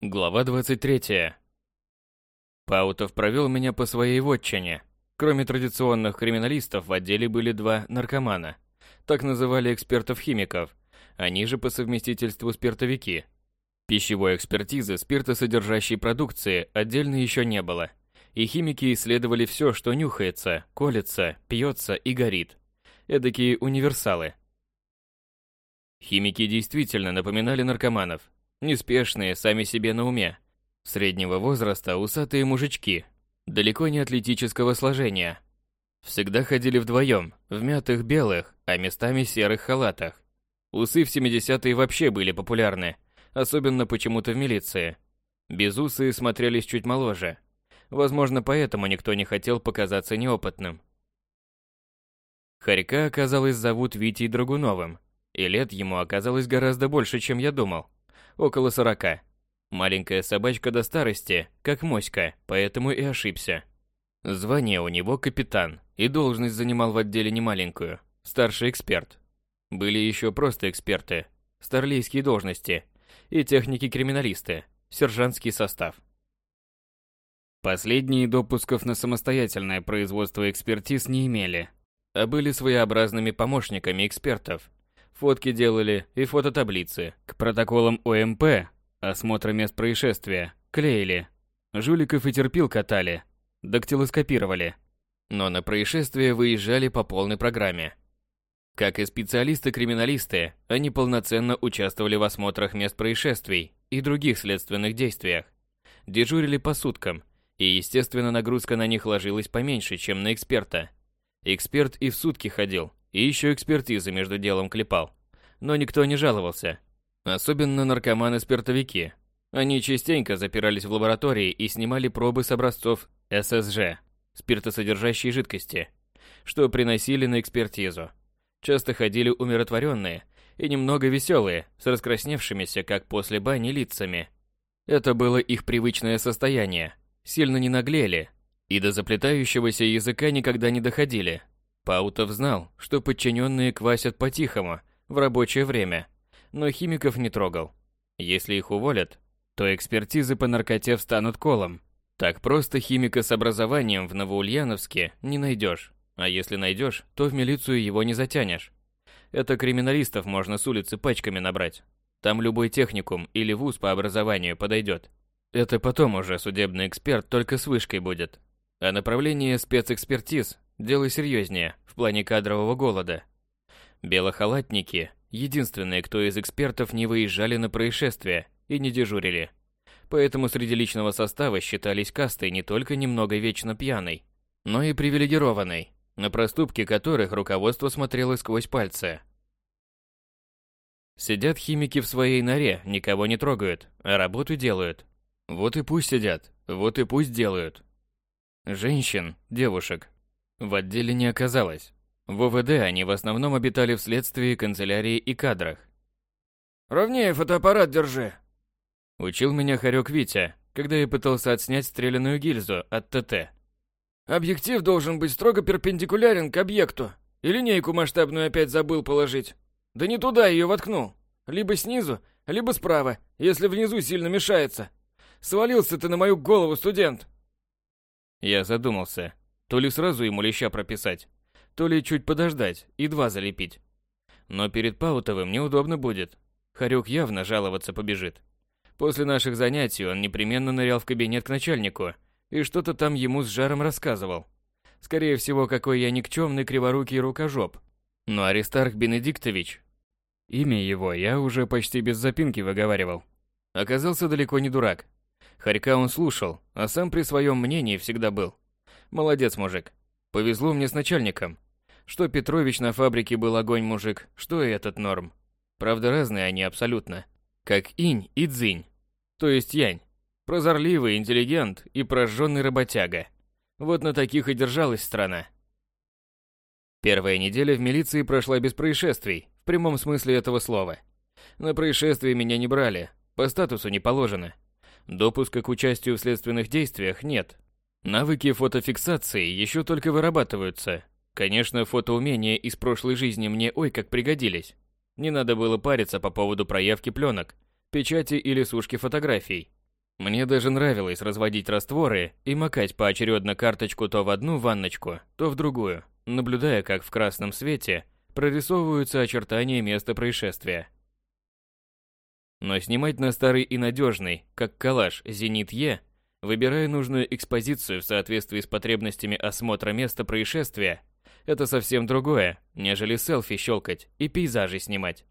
Глава 23. Паутов провел меня по своей вотчине. Кроме традиционных криминалистов, в отделе были два наркомана. Так называли экспертов-химиков, они же по совместительству спиртовики. Пищевой экспертизы спиртосодержащей продукции отдельно еще не было. И химики исследовали все, что нюхается, колется, пьется и горит. Эдакие универсалы. Химики действительно напоминали наркоманов, Неспешные, сами себе на уме. Среднего возраста усатые мужички, далеко не атлетического сложения. Всегда ходили вдвоем, в мятых белых, а местами серых халатах. Усы в 70-е вообще были популярны, особенно почему-то в милиции. Безусые смотрелись чуть моложе. Возможно, поэтому никто не хотел показаться неопытным. Харька, оказалось, зовут Витей Драгуновым, и лет ему оказалось гораздо больше, чем я думал около сорока. Маленькая собачка до старости, как моська, поэтому и ошибся. Звание у него капитан, и должность занимал в отделе немаленькую, старший эксперт. Были еще просто эксперты, старлейские должности, и техники-криминалисты, сержантский состав. Последние допусков на самостоятельное производство экспертиз не имели, а были своеобразными помощниками экспертов, Фотки делали и фототаблицы. К протоколам ОМП, осмотра мест происшествия, клеили. Жуликов и терпил катали. Дактилоскопировали. Но на происшествие выезжали по полной программе. Как и специалисты-криминалисты, они полноценно участвовали в осмотрах мест происшествий и других следственных действиях. Дежурили по суткам, и, естественно, нагрузка на них ложилась поменьше, чем на эксперта. Эксперт и в сутки ходил, и еще экспертизы между делом клепал. Но никто не жаловался. Особенно наркоманы-спиртовики. Они частенько запирались в лаборатории и снимали пробы с образцов ССЖ, спиртосодержащей жидкости, что приносили на экспертизу. Часто ходили умиротворенные и немного веселые, с раскрасневшимися, как после бани, лицами. Это было их привычное состояние. Сильно не наглели и до заплетающегося языка никогда не доходили, Паутов знал, что подчиненные квасят по-тихому, в рабочее время, но химиков не трогал. Если их уволят, то экспертизы по наркоте встанут колом. Так просто химика с образованием в Новоульяновске не найдешь, а если найдешь, то в милицию его не затянешь. Это криминалистов можно с улицы пачками набрать. Там любой техникум или вуз по образованию подойдет. Это потом уже судебный эксперт только с вышкой будет. А направление спецэкспертиз Дело серьезнее, в плане кадрового голода. Белохалатники – единственные, кто из экспертов не выезжали на происшествия и не дежурили. Поэтому среди личного состава считались кастой не только немного вечно пьяной, но и привилегированной, на проступки которых руководство смотрело сквозь пальцы. Сидят химики в своей норе, никого не трогают, а работу делают. Вот и пусть сидят, вот и пусть делают. Женщин, девушек, в отделе не оказалось. В ОВД они в основном обитали в следствии, канцелярии и кадрах. «Ровнее фотоаппарат держи!» Учил меня хорек Витя, когда я пытался отснять стрелянную гильзу от ТТ. «Объектив должен быть строго перпендикулярен к объекту. И линейку масштабную опять забыл положить. Да не туда ее воткнул. Либо снизу, либо справа, если внизу сильно мешается. Свалился ты на мою голову, студент!» Я задумался, то ли сразу ему леща прописать, то ли чуть подождать и два залепить. Но перед Паутовым неудобно будет. Харюк явно жаловаться побежит. После наших занятий он непременно нырял в кабинет к начальнику и что-то там ему с жаром рассказывал. Скорее всего, какой я никчемный криворукий рукожоп. Но Аристарх Бенедиктович, имя его я уже почти без запинки выговаривал, оказался далеко не дурак. Харька он слушал, а сам при своем мнении всегда был. Молодец, мужик. Повезло мне с начальником. Что Петрович на фабрике был огонь мужик, что и этот норм. Правда, разные они абсолютно. Как инь и дзинь. То есть янь. Прозорливый интеллигент и прожженный работяга. Вот на таких и держалась страна. Первая неделя в милиции прошла без происшествий, в прямом смысле этого слова. На происшествии меня не брали, по статусу не положено. Допуска к участию в следственных действиях нет, Навыки фотофиксации еще только вырабатываются. Конечно, фотоумения из прошлой жизни мне ой как пригодились. Не надо было париться по поводу проявки пленок, печати или сушки фотографий. Мне даже нравилось разводить растворы и макать поочередно карточку то в одну ванночку, то в другую, наблюдая, как в красном свете прорисовываются очертания места происшествия. Но снимать на старый и надежный, как калаш «Зенит-Е», выбирая нужную экспозицию в соответствии с потребностями осмотра места происшествия, это совсем другое, нежели селфи щелкать и пейзажи снимать.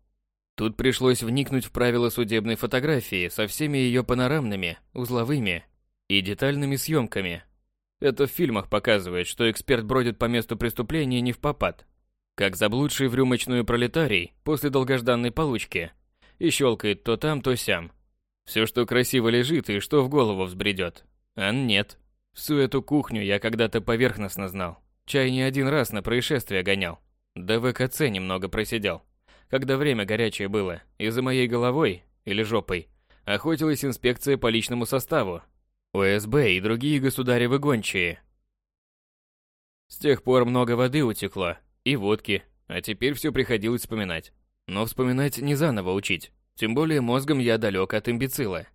Тут пришлось вникнуть в правила судебной фотографии со всеми ее панорамными, узловыми и детальными съемками. Это в фильмах показывает, что эксперт бродит по месту преступления не в попад, как заблудший в рюмочную пролетарий после долгожданной получки, и щелкает то там, то сям. Все, что красиво лежит и что в голову взбредет. А нет. Всю эту кухню я когда-то поверхностно знал. Чай не один раз на происшествие гонял. Да в ВКЦ немного просидел когда время горячее было, и за моей головой, или жопой, охотилась инспекция по личному составу, ОСБ и другие государевы гончие. С тех пор много воды утекло, и водки, а теперь все приходилось вспоминать. Но вспоминать не заново учить, тем более мозгом я далек от имбецила.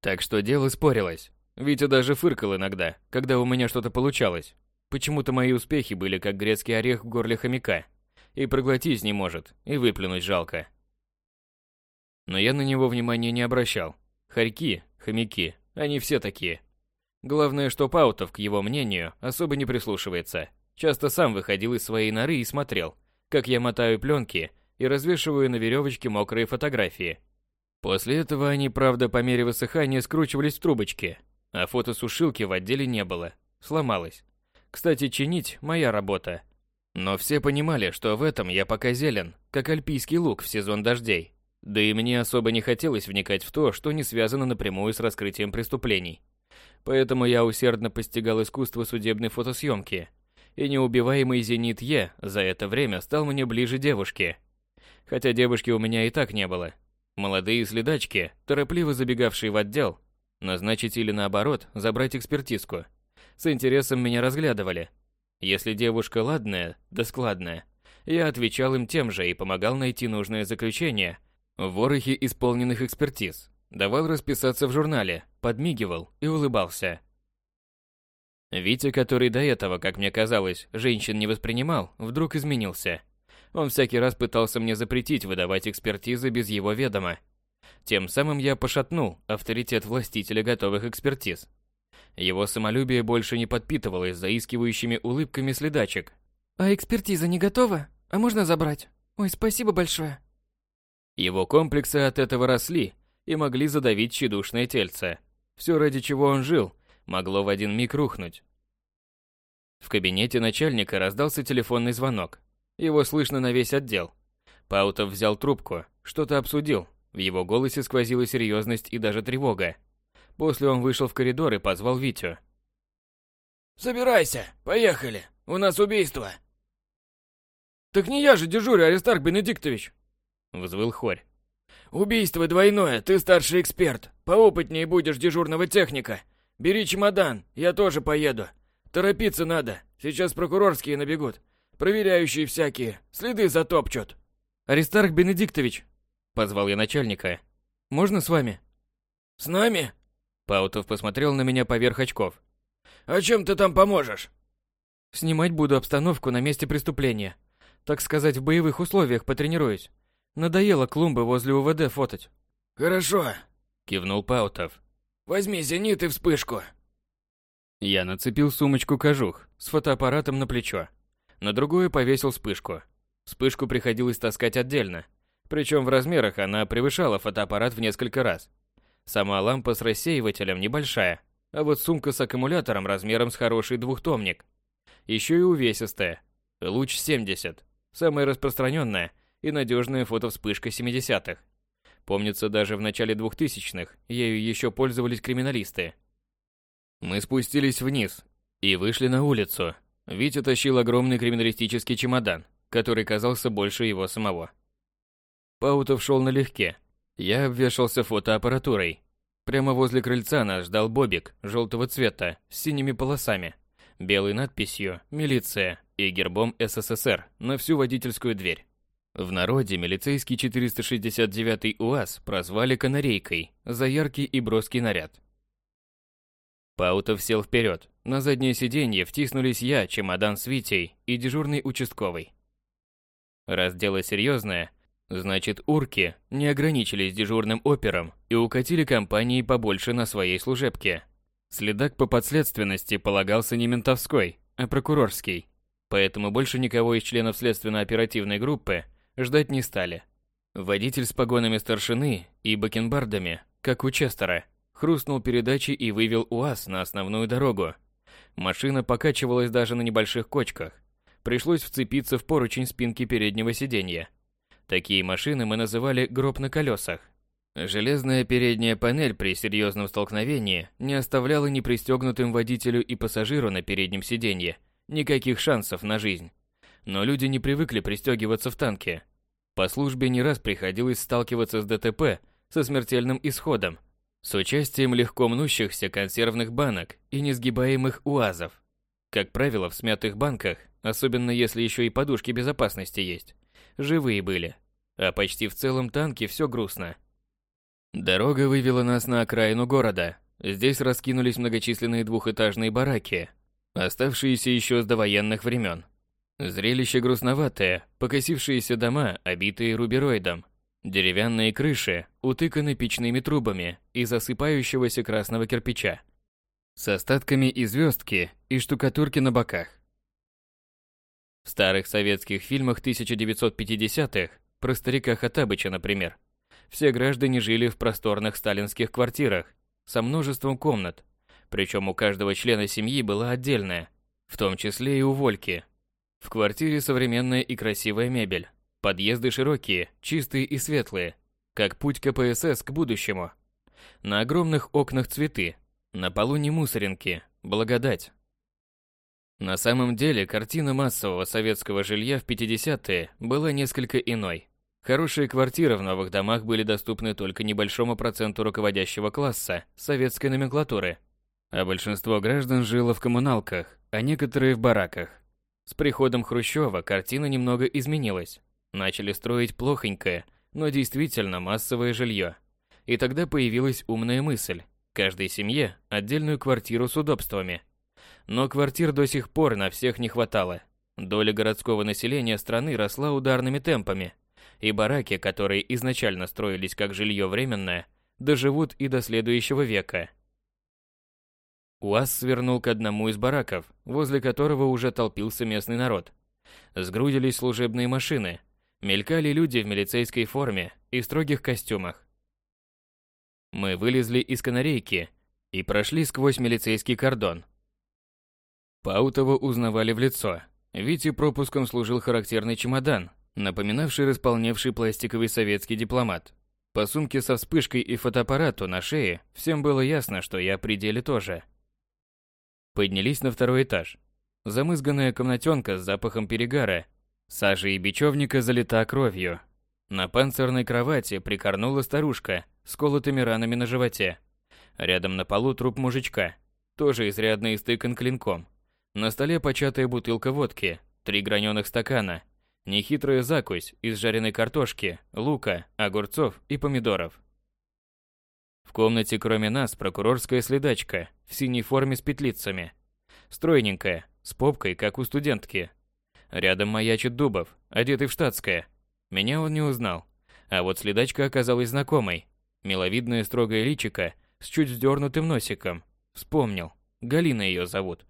Так что дело спорилось. Витя даже фыркал иногда, когда у меня что-то получалось. Почему-то мои успехи были как грецкий орех в горле хомяка – и проглотить не может, и выплюнуть жалко. Но я на него внимания не обращал. Хорьки, хомяки, они все такие. Главное, что Паутов, к его мнению, особо не прислушивается. Часто сам выходил из своей норы и смотрел, как я мотаю пленки и развешиваю на веревочке мокрые фотографии. После этого они, правда, по мере высыхания скручивались в трубочки, а фотосушилки в отделе не было, сломалась. Кстати, чинить – моя работа, но все понимали, что в этом я пока зелен, как альпийский лук в сезон дождей. Да и мне особо не хотелось вникать в то, что не связано напрямую с раскрытием преступлений. Поэтому я усердно постигал искусство судебной фотосъемки. И неубиваемый «Зенит Е» за это время стал мне ближе девушки. Хотя девушки у меня и так не было. Молодые следачки, торопливо забегавшие в отдел, назначить или наоборот, забрать экспертизку. С интересом меня разглядывали – если девушка ладная, да складная, я отвечал им тем же и помогал найти нужное заключение в ворохе исполненных экспертиз, давал расписаться в журнале, подмигивал и улыбался. Витя, который до этого, как мне казалось, женщин не воспринимал, вдруг изменился. Он всякий раз пытался мне запретить выдавать экспертизы без его ведома. Тем самым я пошатнул авторитет властителя готовых экспертиз. Его самолюбие больше не подпитывалось заискивающими улыбками следачек. «А экспертиза не готова? А можно забрать? Ой, спасибо большое». Его комплексы от этого росли и могли задавить тщедушное тельце. Все, ради чего он жил, могло в один миг рухнуть. В кабинете начальника раздался телефонный звонок. Его слышно на весь отдел. Паутов взял трубку, что-то обсудил. В его голосе сквозила серьезность и даже тревога. После он вышел в коридор и позвал Витю. «Собирайся, поехали, у нас убийство!» «Так не я же дежурю, Аристарх Бенедиктович!» Взвыл Хорь. «Убийство двойное, ты старший эксперт, поопытнее будешь дежурного техника. Бери чемодан, я тоже поеду. Торопиться надо, сейчас прокурорские набегут. Проверяющие всякие, следы затопчут». «Аристарх Бенедиктович!» Позвал я начальника. «Можно с вами?» «С нами?» Паутов посмотрел на меня поверх очков. «А чем ты там поможешь?» «Снимать буду обстановку на месте преступления. Так сказать, в боевых условиях потренируюсь. Надоело клумбы возле УВД фотать». «Хорошо», — кивнул Паутов. «Возьми зенит и вспышку». Я нацепил сумочку-кожух с фотоаппаратом на плечо. На другую повесил вспышку. Вспышку приходилось таскать отдельно. Причем в размерах она превышала фотоаппарат в несколько раз. Сама лампа с рассеивателем небольшая, а вот сумка с аккумулятором размером с хороший двухтомник. Еще и увесистая. Луч 70. Самая распространенная и надежная фотовспышка 70-х. Помнится, даже в начале 2000-х ею еще пользовались криминалисты. Мы спустились вниз и вышли на улицу. Витя тащил огромный криминалистический чемодан, который казался больше его самого. Паутов шел налегке, я обвешался фотоаппаратурой. Прямо возле крыльца нас ждал бобик желтого цвета с синими полосами, белой надписью «Милиция» и гербом СССР на всю водительскую дверь. В народе милицейский 469 УАЗ прозвали «канарейкой» за яркий и броский наряд. Паутов сел вперед. На заднее сиденье втиснулись я, чемодан с Витей и дежурный участковый. Раз дело серьезное, значит урки не ограничились дежурным опером и укатили компании побольше на своей служебке. Следак по подследственности полагался не ментовской, а прокурорский. Поэтому больше никого из членов следственно-оперативной группы ждать не стали. Водитель с погонами старшины и бакенбардами, как у Честера, хрустнул передачей и вывел УАЗ на основную дорогу. Машина покачивалась даже на небольших кочках. Пришлось вцепиться в поручень спинки переднего сиденья. Такие машины мы называли гроб на колесах. Железная передняя панель при серьезном столкновении не оставляла ни пристегнутым водителю и пассажиру на переднем сиденье никаких шансов на жизнь. Но люди не привыкли пристегиваться в танке. По службе не раз приходилось сталкиваться с ДТП со смертельным исходом, с участием легко мнущихся консервных банок и несгибаемых УАЗов. Как правило, в смятых банках, особенно если еще и подушки безопасности есть, живые были. А почти в целом танке все грустно. Дорога вывела нас на окраину города. Здесь раскинулись многочисленные двухэтажные бараки, оставшиеся еще с довоенных времен. Зрелище грустноватое, покосившиеся дома, обитые рубероидом, деревянные крыши, утыканы печными трубами из засыпающегося красного кирпича, с остатками и звездки и штукатурки на боках. В старых советских фильмах 1950-х, про старика Хатабыча, например, все граждане жили в просторных сталинских квартирах со множеством комнат, причем у каждого члена семьи была отдельная, в том числе и у Вольки. В квартире современная и красивая мебель, подъезды широкие, чистые и светлые, как путь КПСС к будущему. На огромных окнах цветы, на полу не мусоринки, благодать. На самом деле, картина массового советского жилья в 50-е была несколько иной. Хорошие квартиры в новых домах были доступны только небольшому проценту руководящего класса советской номенклатуры, а большинство граждан жило в коммуналках, а некоторые в бараках. С приходом Хрущева картина немного изменилась. Начали строить плохонькое, но действительно массовое жилье. И тогда появилась умная мысль – каждой семье отдельную квартиру с удобствами. Но квартир до сих пор на всех не хватало. Доля городского населения страны росла ударными темпами – и бараки, которые изначально строились как жилье временное, доживут и до следующего века. УАЗ свернул к одному из бараков, возле которого уже толпился местный народ. Сгрудились служебные машины, мелькали люди в милицейской форме и строгих костюмах. Мы вылезли из канарейки и прошли сквозь милицейский кордон. Паутова узнавали в лицо. Вите пропуском служил характерный чемодан, напоминавший располневший пластиковый советский дипломат. По сумке со вспышкой и фотоаппарату на шее всем было ясно, что я при деле тоже. Поднялись на второй этаж. Замызганная комнатенка с запахом перегара, сажи и бечевника залита кровью. На панцирной кровати прикорнула старушка с колотыми ранами на животе. Рядом на полу труп мужичка, тоже изрядно истыкан клинком. На столе початая бутылка водки, три граненых стакана – Нехитрая закусь из жареной картошки, лука, огурцов и помидоров. В комнате кроме нас прокурорская следачка в синей форме с петлицами. Стройненькая, с попкой, как у студентки. Рядом маячит Дубов, одетый в штатское. Меня он не узнал. А вот следачка оказалась знакомой. Миловидное строгое личико с чуть вздернутым носиком. Вспомнил. Галина ее зовут.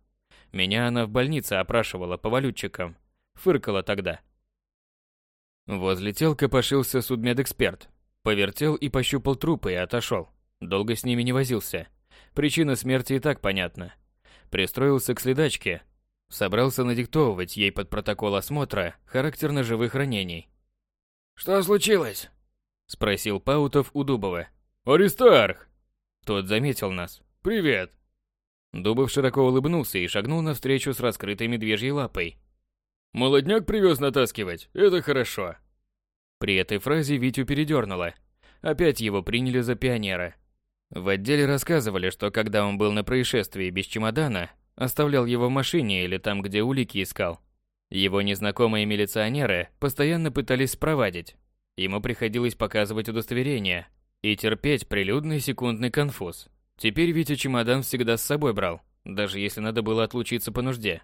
Меня она в больнице опрашивала по валютчикам. Фыркала тогда. Возле тел копошился судмедэксперт. Повертел и пощупал трупы и отошел. Долго с ними не возился. Причина смерти и так понятна. Пристроился к следачке. Собрался надиктовывать ей под протокол осмотра характер ножевых ранений. «Что случилось?» Спросил Паутов у Дубова. «Аристарх!» Тот заметил нас. «Привет!» Дубов широко улыбнулся и шагнул навстречу с раскрытой медвежьей лапой. Молодняк привез натаскивать, это хорошо. При этой фразе Витю передернуло. Опять его приняли за пионера. В отделе рассказывали, что когда он был на происшествии без чемодана, оставлял его в машине или там, где улики искал. Его незнакомые милиционеры постоянно пытались спровадить. Ему приходилось показывать удостоверение и терпеть прилюдный секундный конфуз. Теперь Витя чемодан всегда с собой брал, даже если надо было отлучиться по нужде.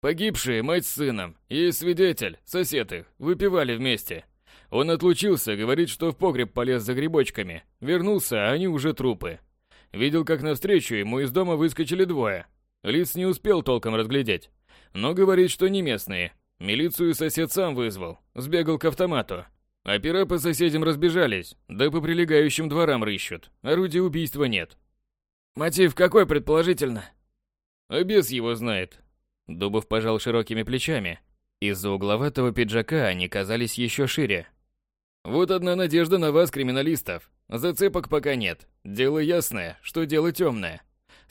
Погибшие мать с сыном и свидетель, сосед их, выпивали вместе. Он отлучился, говорит, что в погреб полез за грибочками. Вернулся, а они уже трупы. Видел, как навстречу ему из дома выскочили двое. Лиц не успел толком разглядеть. Но говорит, что не местные. Милицию сосед сам вызвал, сбегал к автомату. Опера по соседям разбежались, да по прилегающим дворам рыщут. Орудия убийства нет. Мотив какой, предположительно? А бес его знает. Дубов пожал широкими плечами. Из-за угловатого пиджака они казались еще шире. Вот одна надежда на вас, криминалистов. Зацепок пока нет. Дело ясное, что дело темное.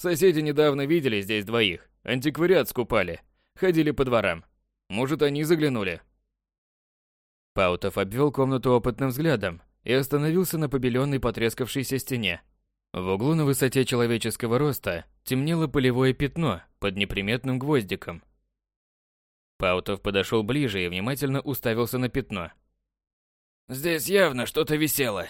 Соседи недавно видели здесь двоих. Антиквариат скупали. Ходили по дворам. Может, они заглянули. Паутов обвел комнату опытным взглядом и остановился на побеленной потрескавшейся стене. В углу на высоте человеческого роста темнело полевое пятно под неприметным гвоздиком. Паутов подошел ближе и внимательно уставился на пятно. «Здесь явно что-то висело»,